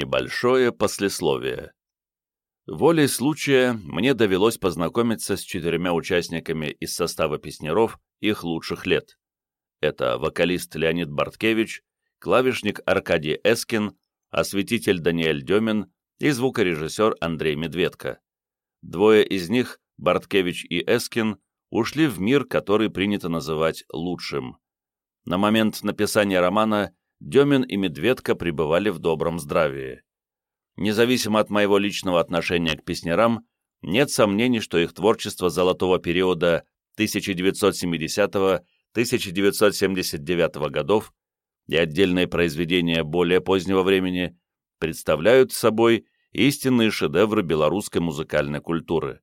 Небольшое послесловие. Волей случая мне довелось познакомиться с четырьмя участниками из состава песнеров их лучших лет. Это вокалист Леонид Барткевич, клавишник Аркадий Эскин, осветитель Даниэль Демин и звукорежиссер Андрей Медведко. Двое из них, Барткевич и Эскин, ушли в мир, который принято называть лучшим. На момент написания романа Демин и Медведко пребывали в добром здравии. Независимо от моего личного отношения к песнярам, нет сомнений, что их творчество золотого периода 1970-1979 годов и отдельные произведения более позднего времени представляют собой истинные шедевры белорусской музыкальной культуры.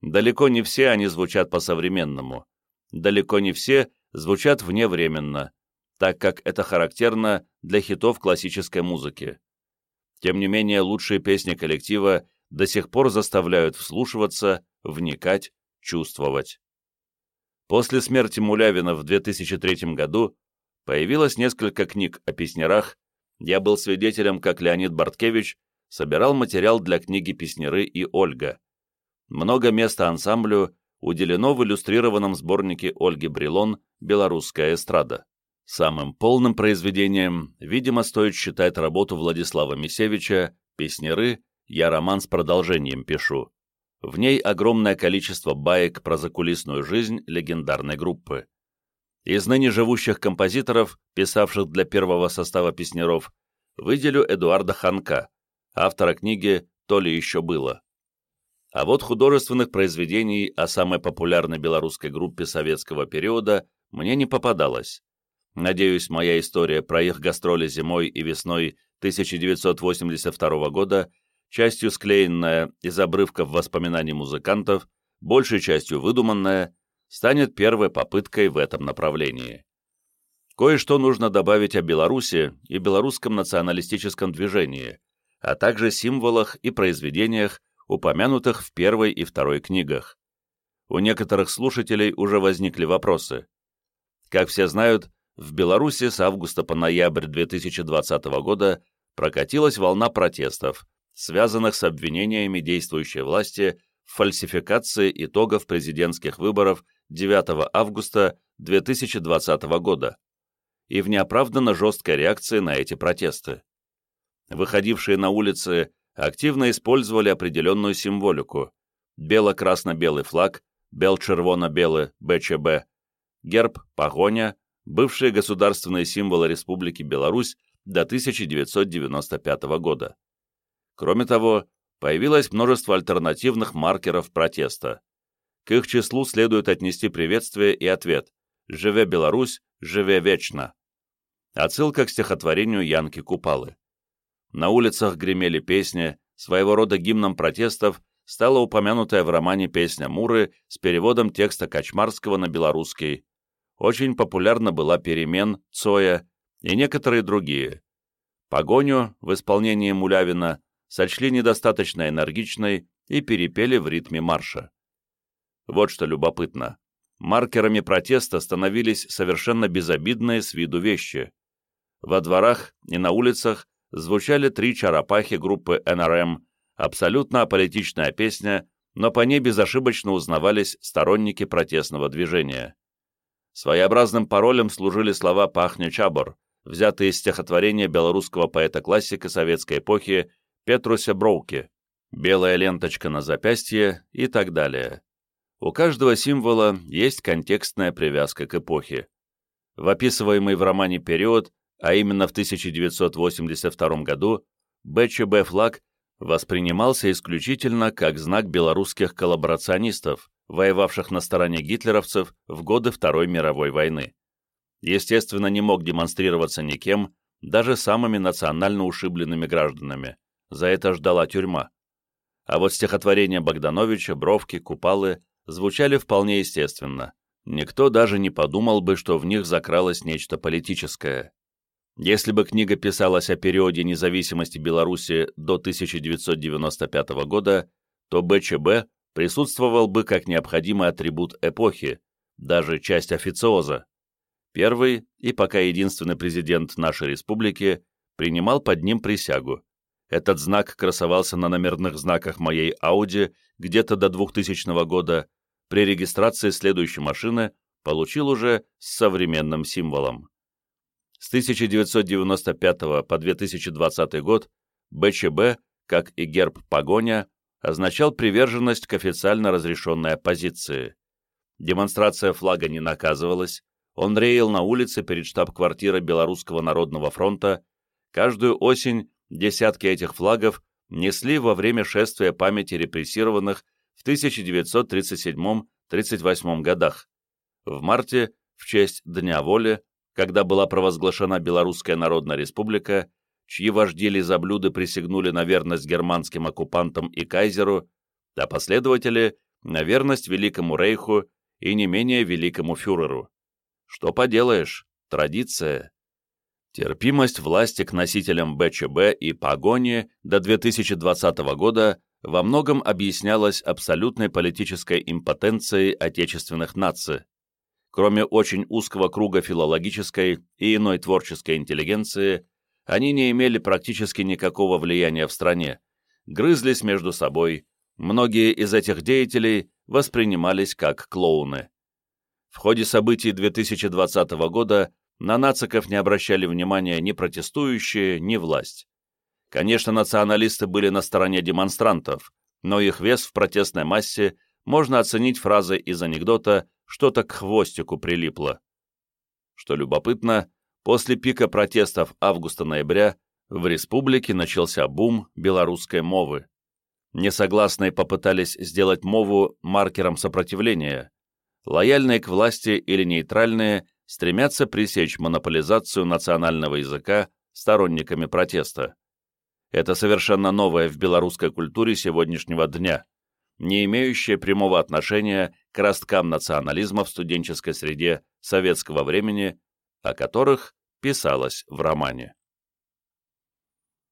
Далеко не все они звучат по-современному, далеко не все звучат вневременно, так как это характерно для хитов классической музыки. Тем не менее, лучшие песни коллектива до сих пор заставляют вслушиваться, вникать, чувствовать. После смерти Мулявина в 2003 году появилось несколько книг о песнярах, я был свидетелем, как Леонид Барткевич собирал материал для книги «Песняры» и «Ольга». Много места ансамблю уделено в иллюстрированном сборнике Ольги Брилон «Белорусская эстрада». Самым полным произведением, видимо, стоит считать работу Владислава Мисевича «Песнеры. Я роман с продолжением пишу». В ней огромное количество баек про закулисную жизнь легендарной группы. Из ныне живущих композиторов, писавших для первого состава песнеров, выделю Эдуарда Ханка, автора книги «То ли еще было». А вот художественных произведений о самой популярной белорусской группе советского периода мне не попадалось. Надеюсь, моя история про их гастроли зимой и весной 1982 года, частью склеенная из обрывков воспоминаний музыкантов, большей частью выдуманная, станет первой попыткой в этом направлении. Кое-что нужно добавить о Беларуси и белорусском националистическом движении, а также символах и произведениях, упомянутых в первой и второй книгах. У некоторых слушателей уже возникли вопросы. Как все знают, в Беларуси с августа по ноябрь 2020 года прокатилась волна протестов, связанных с обвинениями действующей власти в фальсификации итогов президентских выборов 9 августа 2020 года и в неоправданно жесткой реакции на эти протесты. Выходившие на улицы активно использовали определенную символику – бело-красно-белый флаг, бел-червоно-белый БЧБ, герб, погоня, бывшие государственные символы Республики Беларусь до 1995 года. Кроме того, появилось множество альтернативных маркеров протеста. К их числу следует отнести приветствие и ответ «Живе Беларусь, живе вечно». Отсылка к стихотворению Янки Купалы. На улицах гремели песни, своего рода гимном протестов стала упомянутая в романе песня Муры с переводом текста Качмарского на белорусский, очень популярна была «Перемен», «Цоя» и некоторые другие. Погоню в исполнении Мулявина сочли недостаточно энергичной и перепели в ритме марша. Вот что любопытно. Маркерами протеста становились совершенно безобидные с виду вещи. Во дворах и на улицах звучали три чарапахи группы НРМ, абсолютно аполитичная песня, но по ней безошибочно узнавались сторонники протестного движения. Своеобразным паролем служили слова «Пахня Чабор», взятые из стихотворения белорусского поэта-классика советской эпохи Петруся Броуки, белая ленточка на запястье и так далее. У каждого символа есть контекстная привязка к эпохе. В описываемый в романе период, а именно в 1982 году, БЧБ флаг воспринимался исключительно как знак белорусских коллаборационистов, воевавших на стороне гитлеровцев в годы Второй мировой войны. Естественно, не мог демонстрироваться никем, даже самыми национально ушибленными гражданами. За это ждала тюрьма. А вот стихотворения Богдановича, Бровки, Купалы звучали вполне естественно. Никто даже не подумал бы, что в них закралось нечто политическое. Если бы книга писалась о периоде независимости Беларуси до 1995 года, то БЧБ присутствовал бы как необходимый атрибут эпохи, даже часть официоза. Первый и пока единственный президент нашей республики принимал под ним присягу, Этот знак красовался на номерных знаках моей Audi где-то до 2000 года, при регистрации следующей машины получил уже с современным символом. С 1995 по 2020 год БЧБ, как и герб «Погоня», означал приверженность к официально разрешенной оппозиции. Демонстрация флага не наказывалась, он реял на улице перед штаб-квартирой Белорусского народного фронта, каждую осень десятки этих флагов несли во время шествия памяти репрессированных в 1937-38 годах. В марте, в честь Дня воли, когда была провозглашена Белорусская Народная Республика, чьи вожди лизоблюды присягнули на верность германским оккупантам и кайзеру, а последователи — на верность Великому Рейху и не менее Великому Фюреру. Что поделаешь, традиция. Терпимость власти к носителям БЧБ и погони до 2020 года во многом объяснялась абсолютной политической импотенцией отечественных наций. Кроме очень узкого круга филологической и иной творческой интеллигенции, они не имели практически никакого влияния в стране, грызлись между собой, многие из этих деятелей воспринимались как клоуны. В ходе событий 2020 года на нациков не обращали внимания ни протестующие, ни власть. Конечно, националисты были на стороне демонстрантов, но их вес в протестной массе можно оценить фразой из анекдота «что-то к хвостику прилипло». Что любопытно, после пика протестов августа-ноября в республике начался бум белорусской мовы. Несогласные попытались сделать мову маркером сопротивления. Лояльные к власти или нейтральные стремятся пресечь монополизацию национального языка сторонниками протеста. Это совершенно новое в белорусской культуре сегодняшнего дня, не имеющее прямого отношения к росткам национализма в студенческой среде советского времени, о которых писалось в романе.